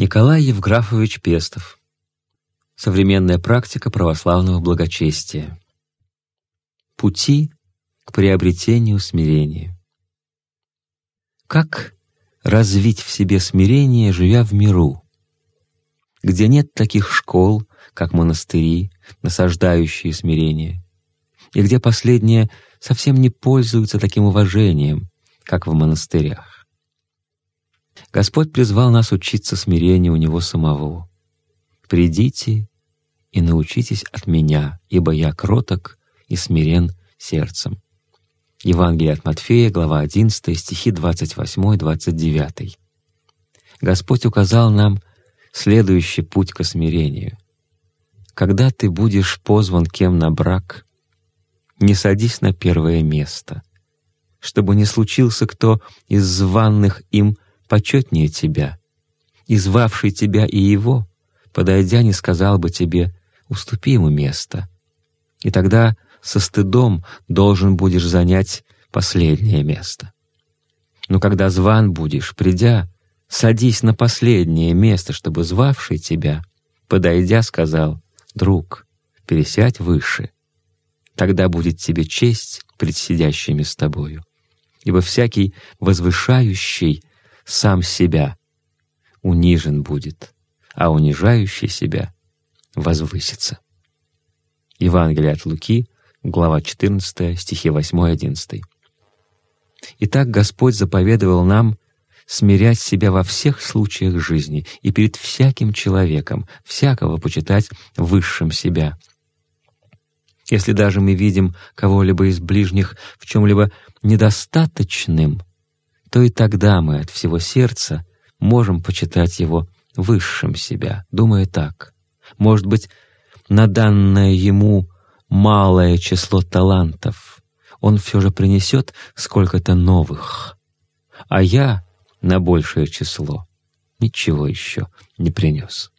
Николай Евграфович Пестов. Современная практика православного благочестия. Пути к приобретению смирения. Как развить в себе смирение, живя в миру, где нет таких школ, как монастыри, насаждающие смирение, и где последние совсем не пользуются таким уважением, как в монастырях. Господь призвал нас учиться смирению у Него самого. «Придите и научитесь от Меня, ибо Я кроток и смирен сердцем». Евангелие от Матфея, глава 11, стихи 28-29. Господь указал нам следующий путь к смирению. Когда ты будешь позван кем на брак, не садись на первое место, чтобы не случился кто из званных им почетнее тебя, и звавший тебя и его, подойдя, не сказал бы тебе «уступи ему место». И тогда со стыдом должен будешь занять последнее место. Но когда зван будешь, придя, садись на последнее место, чтобы звавший тебя, подойдя, сказал «Друг, пересядь выше». Тогда будет тебе честь пред сидящими с тобою. Ибо всякий возвышающий сам себя унижен будет, а унижающий себя возвысится. Евангелие от Луки, глава 14, стихи 8-11. Итак, Господь заповедовал нам смирять себя во всех случаях жизни и перед всяким человеком, всякого почитать высшим себя. Если даже мы видим кого-либо из ближних в чем-либо недостаточным, то и тогда мы от всего сердца можем почитать его высшим себя, думая так. Может быть, на данное ему малое число талантов он все же принесет сколько-то новых, а я на большее число ничего еще не принес.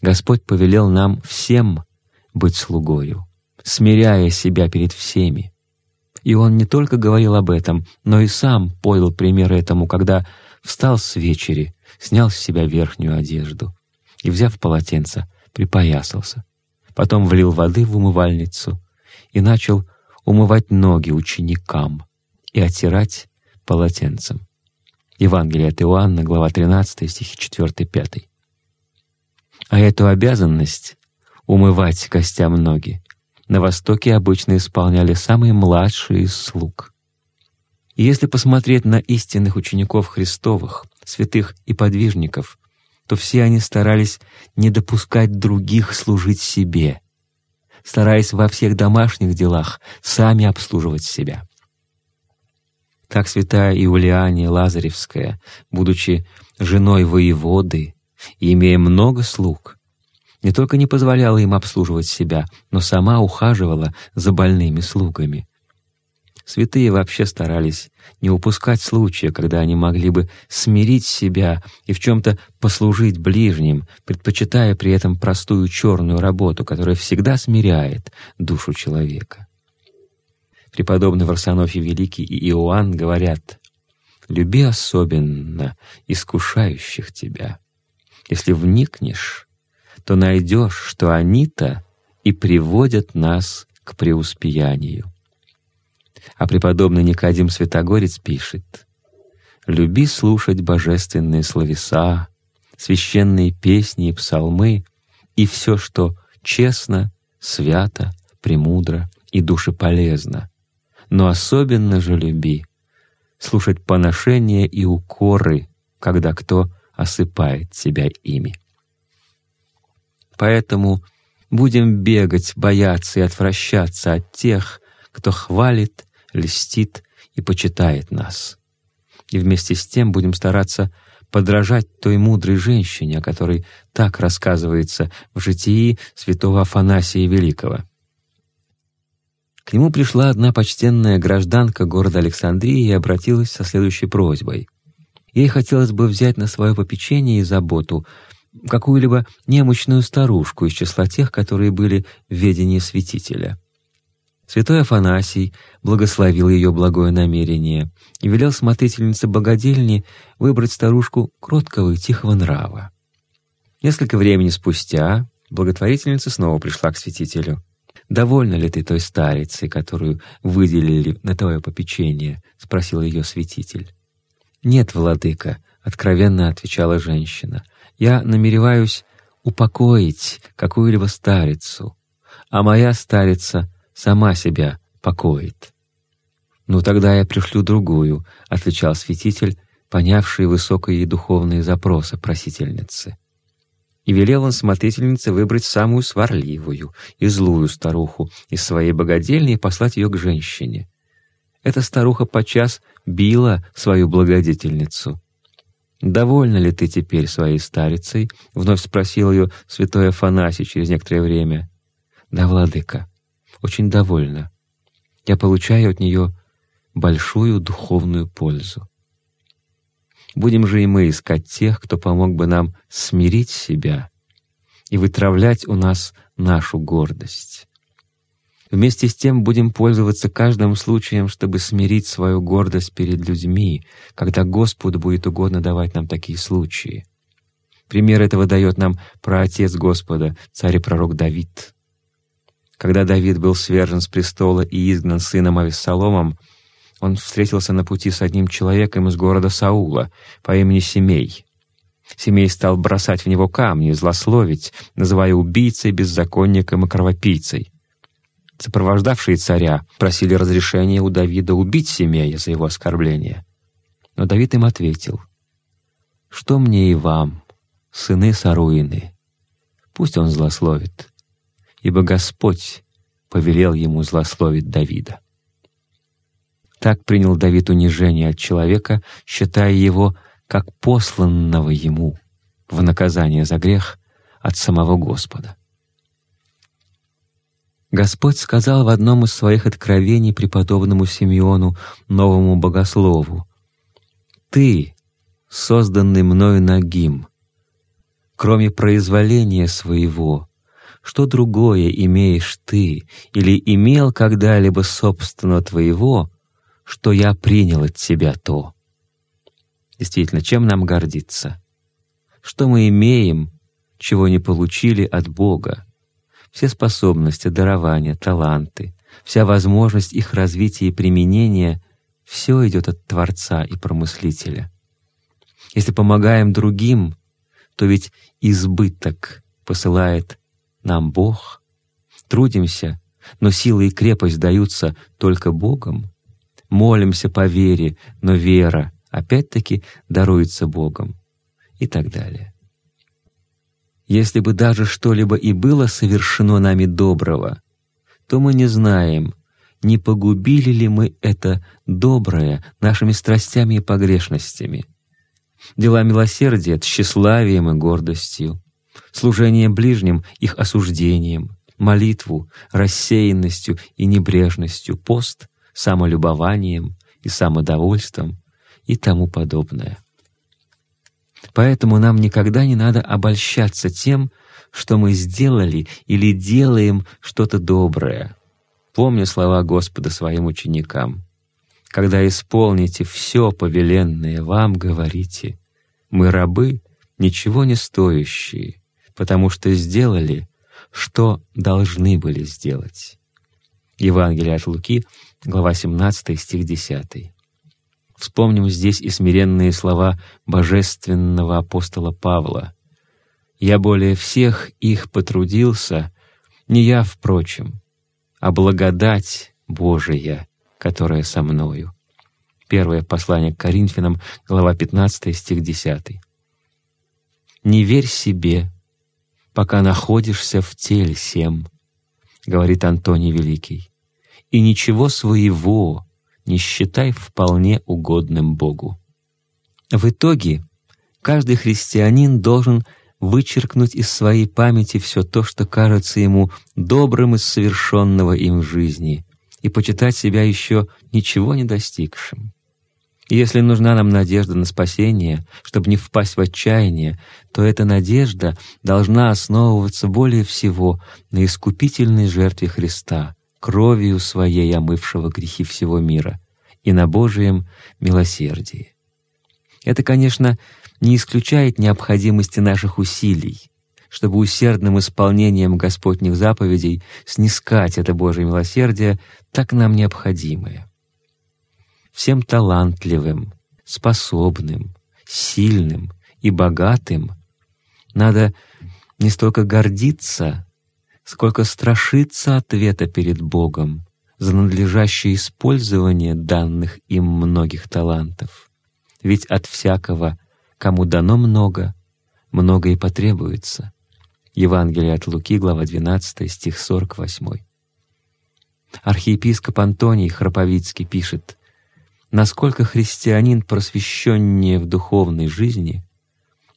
Господь повелел нам всем быть слугою, смиряя себя перед всеми, и он не только говорил об этом, но и сам подал пример этому, когда встал с вечери, снял с себя верхнюю одежду и, взяв полотенце, припоясался. Потом влил воды в умывальницу и начал умывать ноги ученикам и оттирать полотенцем. Евангелие от Иоанна, глава 13, стихи 4-5. А эту обязанность — умывать костям ноги на Востоке обычно исполняли самые младшие из слуг. Если посмотреть на истинных учеников Христовых, святых и подвижников, то все они старались не допускать других служить себе, стараясь во всех домашних делах сами обслуживать себя. Так святая Иулиане Лазаревская, будучи женой воеводы и имея много слуг, не только не позволяла им обслуживать себя, но сама ухаживала за больными слугами. Святые вообще старались не упускать случая, когда они могли бы смирить себя и в чем-то послужить ближним, предпочитая при этом простую черную работу, которая всегда смиряет душу человека. Преподобный Варсонофий Великий и Иоанн говорят «Люби особенно искушающих тебя. Если вникнешь, то найдешь, что они-то и приводят нас к преуспеянию. А преподобный Никодим Святогорец пишет «Люби слушать божественные словеса, священные песни и псалмы и все, что честно, свято, премудро и душеполезно, но особенно же люби слушать поношения и укоры, когда кто осыпает тебя ими. Поэтому будем бегать, бояться и отвращаться от тех, кто хвалит, льстит и почитает нас. И вместе с тем будем стараться подражать той мудрой женщине, о которой так рассказывается в житии святого Афанасия Великого. К нему пришла одна почтенная гражданка города Александрии и обратилась со следующей просьбой. Ей хотелось бы взять на свое попечение и заботу какую-либо немощную старушку из числа тех, которые были в ведении святителя. Святой Афанасий благословил ее благое намерение и велел смотрительнице богадельни выбрать старушку кроткого и тихого нрава. Несколько времени спустя благотворительница снова пришла к святителю. «Довольна ли ты той старицей, которую выделили на твое попечение?» — спросил ее святитель. «Нет, владыка», — откровенно отвечала женщина. «Я намереваюсь упокоить какую-либо старицу, а моя старица сама себя покоит». «Ну тогда я пришлю другую», — отвечал святитель, понявший высокие духовные запросы просительницы. И велел он смотрительнице выбрать самую сварливую и злую старуху из своей богадельни и послать ее к женщине. Эта старуха подчас била свою благодетельницу. «Довольна ли ты теперь своей старицей?» — вновь спросил ее святой Афанасий через некоторое время. «Да, владыка, очень довольна. Я получаю от нее большую духовную пользу. Будем же и мы искать тех, кто помог бы нам смирить себя и вытравлять у нас нашу гордость. Вместе с тем будем пользоваться каждым случаем, чтобы смирить свою гордость перед людьми, когда Господу будет угодно давать нам такие случаи. Пример этого дает нам праотец Господа, царь и пророк Давид. Когда Давид был свержен с престола и изгнан сыном Авессаломом, он встретился на пути с одним человеком из города Саула по имени Семей. Семей стал бросать в него камни, злословить, называя убийцей, беззаконником и кровопийцей. Сопровождавшие царя просили разрешения у Давида убить Семея за его оскорбление. Но Давид им ответил, «Что мне и вам, сыны Саруины? Пусть он злословит, ибо Господь повелел ему злословить Давида». Так принял Давид унижение от человека, считая его как посланного ему в наказание за грех от самого Господа. Господь сказал в одном из своих откровений преподобному Симеону, новому богослову, «Ты, созданный мною нагим, кроме произволения своего, что другое имеешь ты или имел когда-либо собственно твоего, что я принял от тебя то?» Действительно, чем нам гордиться? Что мы имеем, чего не получили от Бога? Все способности, дарования, таланты, вся возможность их развития и применения — все идет от Творца и Промыслителя. Если помогаем другим, то ведь избыток посылает нам Бог. Трудимся, но сила и крепость даются только Богом. Молимся по вере, но вера опять-таки даруется Богом и так далее. Если бы даже что-либо и было совершено нами доброго, то мы не знаем, не погубили ли мы это доброе нашими страстями и погрешностями. Дела милосердия — тщеславием и гордостью, служение ближним — их осуждением, молитву — рассеянностью и небрежностью, пост — самолюбованием и самодовольством и тому подобное. Поэтому нам никогда не надо обольщаться тем, что мы сделали или делаем что-то доброе. Помню слова Господа своим ученикам. «Когда исполните все повеленное вам, говорите, мы рабы, ничего не стоящие, потому что сделали, что должны были сделать». Евангелие от Луки, глава 17, стих 10. Вспомним здесь и смиренные слова божественного апостола Павла. «Я более всех их потрудился, не я, впрочем, а благодать Божия, которая со мною». Первое послание к Коринфянам, глава 15, стих 10. «Не верь себе, пока находишься в теле сем», — говорит Антоний Великий, «и ничего своего не считай вполне угодным Богу. В итоге каждый христианин должен вычеркнуть из своей памяти все то, что кажется ему добрым из совершенного им в жизни, и почитать себя еще ничего не достигшим. Если нужна нам надежда на спасение, чтобы не впасть в отчаяние, то эта надежда должна основываться более всего на искупительной жертве Христа, кровью Своей омывшего грехи всего мира, и на Божием милосердии. Это, конечно, не исключает необходимости наших усилий, чтобы усердным исполнением Господних заповедей снискать это Божие милосердие, так нам необходимое. Всем талантливым, способным, сильным и богатым надо не столько гордиться, сколько страшиться ответа перед Богом за надлежащее использование данных им многих талантов. Ведь от всякого, кому дано много, много и потребуется. Евангелие от Луки, глава 12, стих 48. Архиепископ Антоний Храповицкий пишет, «Насколько христианин просвещеннее в духовной жизни,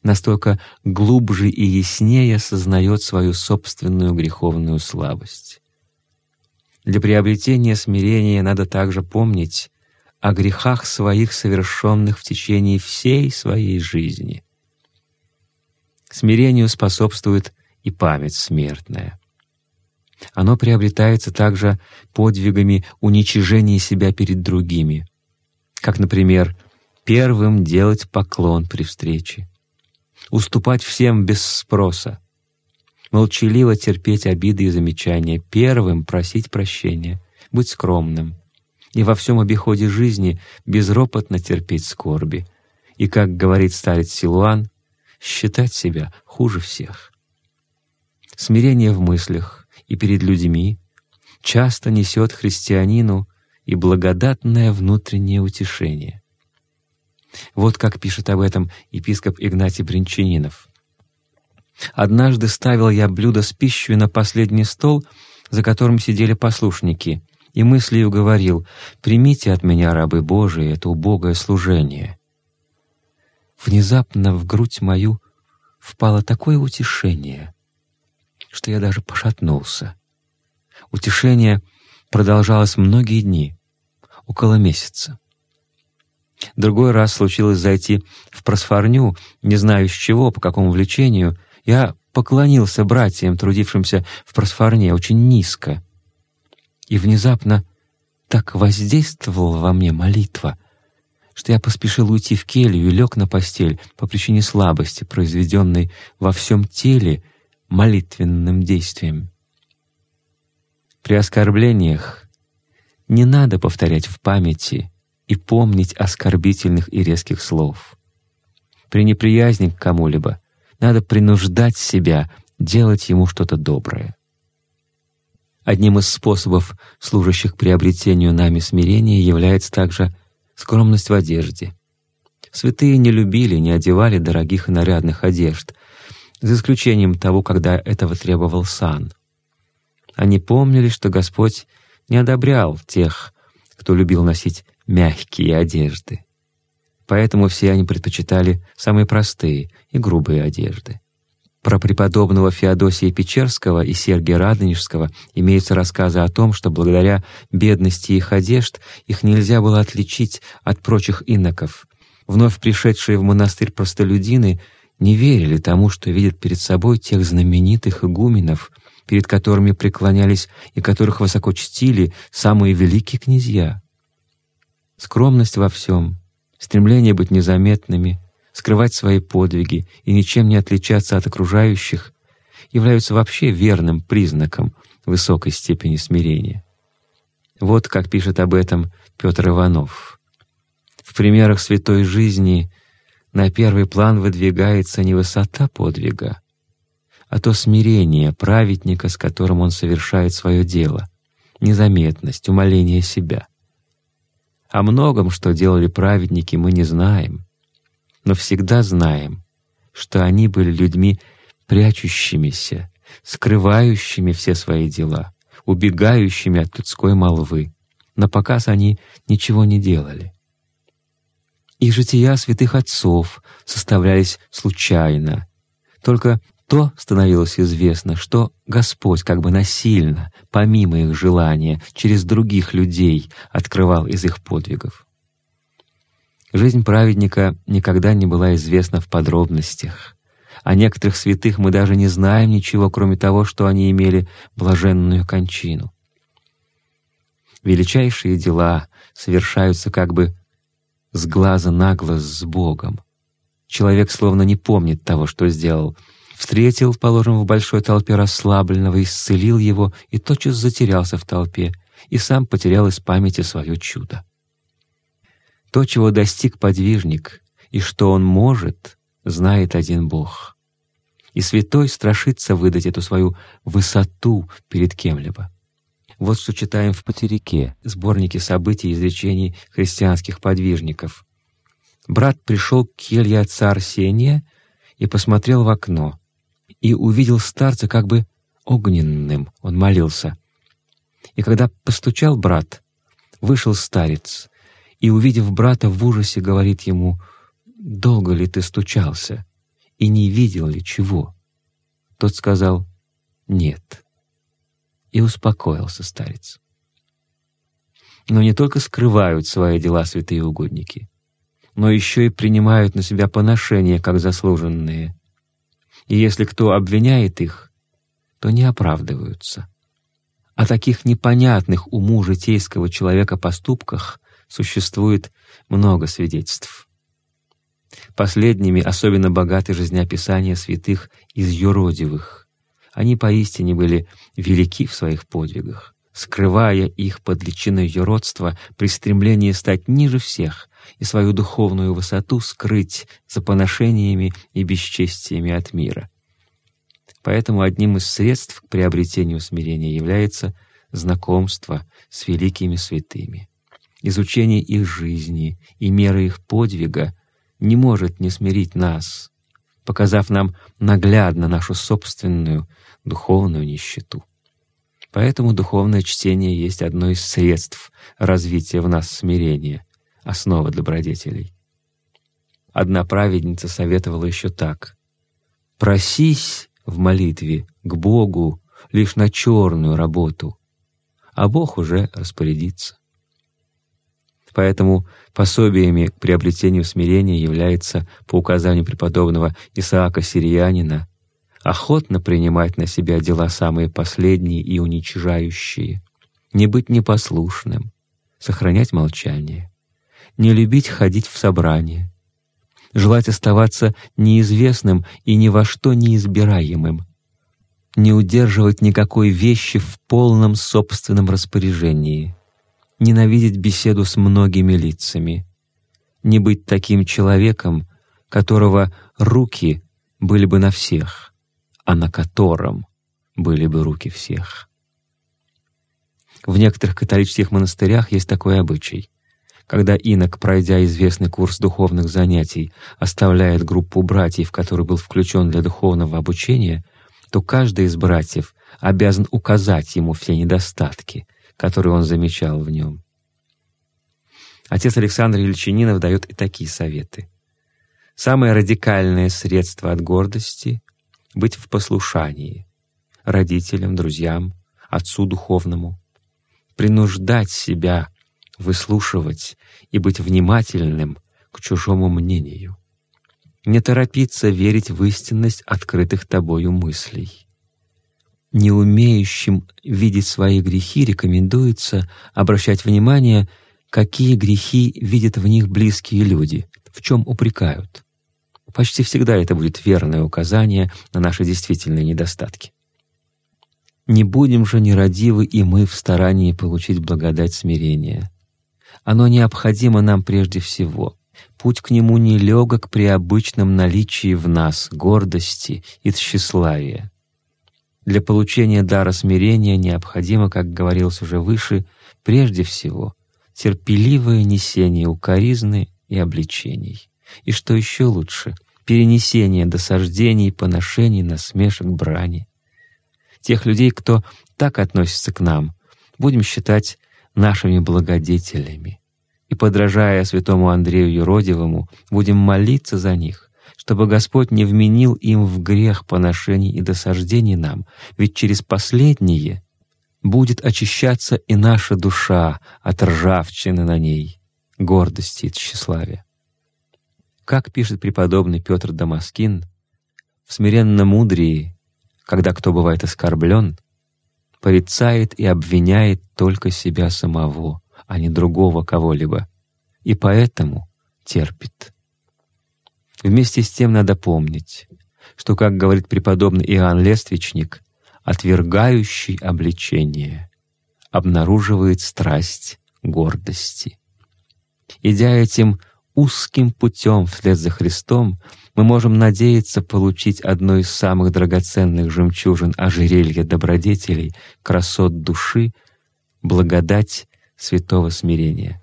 настолько глубже и яснее осознает свою собственную греховную слабость. Для приобретения смирения надо также помнить о грехах своих, совершенных в течение всей своей жизни. Смирению способствует и память смертная. Оно приобретается также подвигами уничижения себя перед другими, как, например, первым делать поклон при встрече, уступать всем без спроса, молчаливо терпеть обиды и замечания, первым просить прощения, быть скромным и во всем обиходе жизни безропотно терпеть скорби, и, как говорит старец Силуан, считать себя хуже всех. Смирение в мыслях и перед людьми часто несет христианину и благодатное внутреннее утешение. Вот как пишет об этом епископ Игнатий Бринчанинов. «Однажды ставил я блюдо с пищей на последний стол, за которым сидели послушники, и мыслью говорил, «Примите от меня, рабы Божии, это убогое служение». Внезапно в грудь мою впало такое утешение, что я даже пошатнулся. Утешение продолжалось многие дни, около месяца. Другой раз случилось зайти в просфорню, не знаю с чего, по какому влечению. Я поклонился братьям, трудившимся в просфорне, очень низко. И внезапно так воздействовала во мне молитва, что я поспешил уйти в келью и лег на постель по причине слабости, произведенной во всем теле молитвенным действием. При оскорблениях не надо повторять в памяти — и помнить оскорбительных и резких слов. При неприязни к кому-либо надо принуждать себя делать ему что-то доброе. Одним из способов, служащих приобретению нами смирения, является также скромность в одежде. Святые не любили, не одевали дорогих и нарядных одежд, за исключением того, когда этого требовал сан. Они помнили, что Господь не одобрял тех, кто любил носить мягкие одежды. Поэтому все они предпочитали самые простые и грубые одежды. Про преподобного Феодосия Печерского и Сергия Радонежского имеются рассказы о том, что благодаря бедности их одежд их нельзя было отличить от прочих иноков. Вновь пришедшие в монастырь простолюдины не верили тому, что видят перед собой тех знаменитых игуменов, перед которыми преклонялись и которых высоко чтили самые великие князья. Скромность во всем, стремление быть незаметными, скрывать свои подвиги и ничем не отличаться от окружающих являются вообще верным признаком высокой степени смирения. Вот как пишет об этом Петр Иванов. В примерах святой жизни на первый план выдвигается не высота подвига, а то смирение праведника, с которым он совершает свое дело, незаметность, умоление себя — о многом, что делали праведники, мы не знаем, но всегда знаем, что они были людьми прячущимися, скрывающими все свои дела, убегающими от людской молвы. На показ они ничего не делали. И жития святых отцов составлялись случайно, только то становилось известно, что Господь как бы насильно, помимо их желания, через других людей открывал из их подвигов. Жизнь праведника никогда не была известна в подробностях. О некоторых святых мы даже не знаем ничего, кроме того, что они имели блаженную кончину. величайшие дела совершаются как бы с глаза на глаз с Богом. Человек словно не помнит того, что сделал. Встретил, положим, в большой толпе расслабленного, исцелил его и тотчас затерялся в толпе, и сам потерял из памяти свое чудо. То, чего достиг подвижник, и что он может, знает один Бог. И святой страшится выдать эту свою высоту перед кем-либо. Вот что читаем в «Потерике», сборнике событий и изречений христианских подвижников. Брат пришел к келье отца Арсения и посмотрел в окно, и увидел старца как бы огненным, он молился. И когда постучал брат, вышел старец, и, увидев брата в ужасе, говорит ему, «Долго ли ты стучался, и не видел ли чего?» Тот сказал, «Нет» и успокоился старец. Но не только скрывают свои дела святые угодники, но еще и принимают на себя поношения, как заслуженные. И если кто обвиняет их, то не оправдываются. О таких непонятных уму житейского человека поступках существует много свидетельств. Последними особенно богаты жизнеописания святых из юродивых, они поистине были велики в своих подвигах, скрывая их под личиной юродства при стремлении стать ниже всех и свою духовную высоту скрыть за поношениями и бесчестиями от мира. Поэтому одним из средств к приобретению смирения является знакомство с великими святыми. Изучение их жизни и меры их подвига не может не смирить нас, показав нам наглядно нашу собственную духовную нищету. Поэтому духовное чтение есть одно из средств развития в нас смирения, основа добродетелей. Одна праведница советовала еще так. «Просись в молитве к Богу лишь на черную работу, а Бог уже распорядится». Поэтому пособиями к приобретению смирения является, по указанию преподобного Исаака Сирианина, охотно принимать на себя дела самые последние и уничижающие, не быть непослушным, сохранять молчание, не любить ходить в собрание, желать оставаться неизвестным и ни во что неизбираемым, не удерживать никакой вещи в полном собственном распоряжении, ненавидеть беседу с многими лицами, не быть таким человеком, которого руки были бы на всех, а на котором были бы руки всех. В некоторых католических монастырях есть такой обычай. Когда инок, пройдя известный курс духовных занятий, оставляет группу братьев, который был включен для духовного обучения, то каждый из братьев обязан указать ему все недостатки, которые он замечал в нем. Отец Александр Ельчининов дает и такие советы. Самое радикальное средство от гордости быть в послушании родителям, друзьям, отцу духовному, принуждать себя выслушивать и быть внимательным к чужому мнению, не торопиться верить в истинность открытых тобою мыслей. Не умеющим видеть свои грехи рекомендуется обращать внимание, какие грехи видят в них близкие люди, в чем упрекают. Почти всегда это будет верное указание на наши действительные недостатки. Не будем же нерадивы и мы в старании получить благодать смирения. Оно необходимо нам прежде всего. Путь к нему не легок при обычном наличии в нас гордости и тщеславия. Для получения дара смирения необходимо, как говорилось уже выше, прежде всего терпеливое несение укоризны и обличений. И что еще лучше, перенесение досаждений, поношений, насмешек, брани. Тех людей, кто так относится к нам, будем считать нашими благодетелями. И, подражая святому Андрею Юродивому, будем молиться за них, чтобы Господь не вменил им в грех поношений и досаждений нам, ведь через последние будет очищаться и наша душа от ржавчины на ней, гордости и тщеславия. Как пишет преподобный Петр Дамаскин, в смиренном мудрии, когда кто бывает оскорблен, порицает и обвиняет только себя самого, а не другого кого-либо, и поэтому терпит. Вместе с тем надо помнить, что, как говорит преподобный Иоанн Лествичник, отвергающий обличение обнаруживает страсть гордости. Идя этим узким путем вслед за Христом, мы можем надеяться получить одно из самых драгоценных жемчужин ожерелья добродетелей, красот души, благодать святого смирения.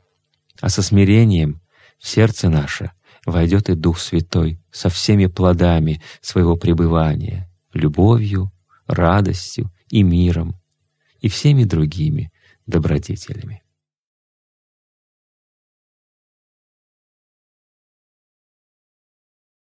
А со смирением в сердце наше войдет и Дух Святой со всеми плодами своего пребывания, любовью, радостью и миром, и всеми другими добродетелями.